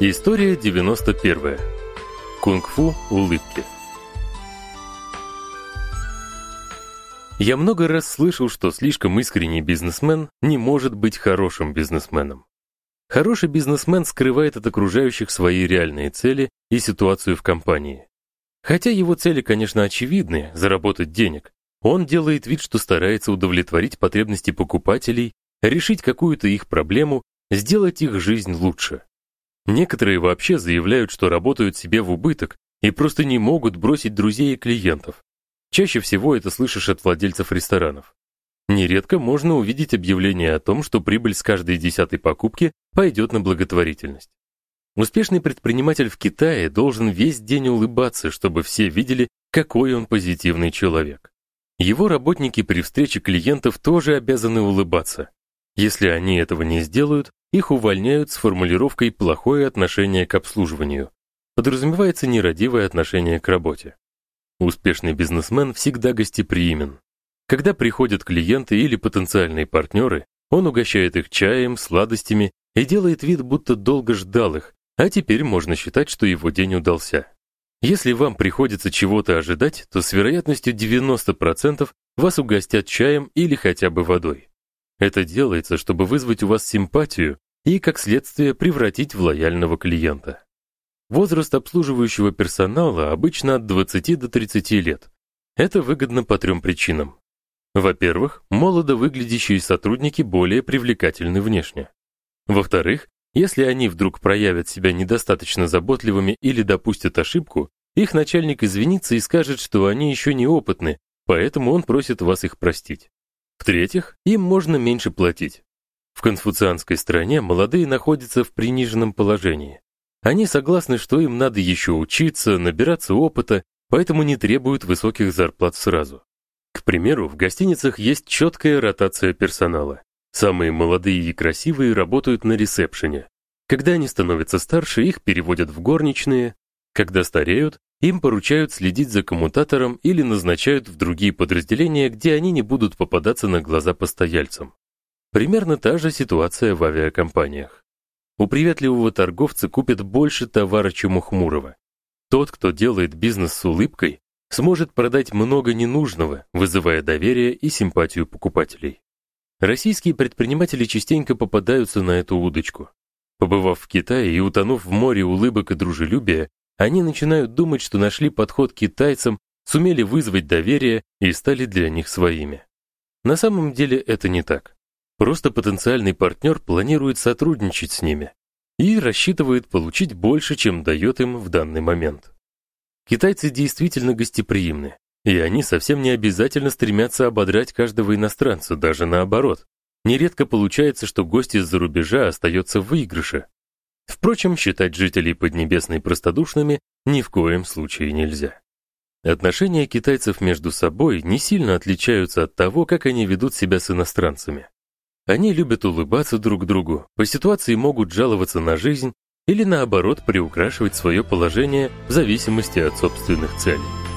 История 91. Кунг-фу улыбки. Я много раз слышал, что слишком искренний бизнесмен не может быть хорошим бизнесменом. Хороший бизнесмен скрывает от окружающих свои реальные цели и ситуацию в компании. Хотя его цели, конечно, очевидны заработать денег. Он делает вид, что старается удовлетворить потребности покупателей, решить какую-то их проблему, сделать их жизнь лучше. Некоторые вообще заявляют, что работают себе в убыток и просто не могут бросить друзей и клиентов. Чаще всего это слышишь от владельцев ресторанов. Нередко можно увидеть объявление о том, что прибыль с каждой десятой покупки пойдет на благотворительность. Успешный предприниматель в Китае должен весь день улыбаться, чтобы все видели, какой он позитивный человек. Его работники при встрече клиентов тоже обязаны улыбаться. Если они этого не сделают, их увольняют с формулировкой «плохое отношение к обслуживанию». Подразумевается нерадивое отношение к работе. Успешный бизнесмен всегда гостеприимен. Когда приходят клиенты или потенциальные партнеры, он угощает их чаем, сладостями и делает вид, будто долго ждал их, а теперь можно считать, что его день удался. Если вам приходится чего-то ожидать, то с вероятностью 90% вас угостят чаем или хотя бы водой. Это делается, чтобы вызвать у вас симпатию и, как следствие, превратить в лояльного клиента. Возраст обслуживающего персонала обычно от 20 до 30 лет. Это выгодно по трем причинам. Во-первых, молодо выглядящие сотрудники более привлекательны внешне. Во-вторых, если они вдруг проявят себя недостаточно заботливыми или допустят ошибку, их начальник извинится и скажет, что они еще неопытны, поэтому он просит вас их простить. В-третьих, им можно меньше платить. В конфуцианской стране молодые находятся в приниженном положении. Они согласны, что им надо еще учиться, набираться опыта, поэтому не требуют высоких зарплат сразу. К примеру, в гостиницах есть четкая ротация персонала. Самые молодые и красивые работают на ресепшене. Когда они становятся старше, их переводят в горничные. Когда стареют, им поручают следить за коммутатором или назначают в другие подразделения, где они не будут попадаться на глаза постояльцам. Примерно та же ситуация в авиакомпаниях. У приветливого торговца купят больше товара, чем у хмурого. Тот, кто делает бизнес с улыбкой, сможет продать много ненужного, вызывая доверие и симпатию покупателей. Российские предприниматели частенько попадаются на эту удочку. Побывав в Китае и утонув в море улыбок и дружелюбия, они начинают думать, что нашли подход к китайцам, сумели вызвать доверие и стали для них своими. На самом деле это не так. Просто потенциальный партнер планирует сотрудничать с ними и рассчитывает получить больше, чем дает им в данный момент. Китайцы действительно гостеприимны, и они совсем не обязательно стремятся ободрать каждого иностранца, даже наоборот. Нередко получается, что гость из-за рубежа остается в выигрыше, Впрочем, считать жителей Поднебесной простодушными ни в коем случае нельзя. Отношения китайцев между собой не сильно отличаются от того, как они ведут себя с иностранцами. Они любят улыбаться друг другу, по ситуации могут жаловаться на жизнь или наоборот приукрашивать свое положение в зависимости от собственных целей.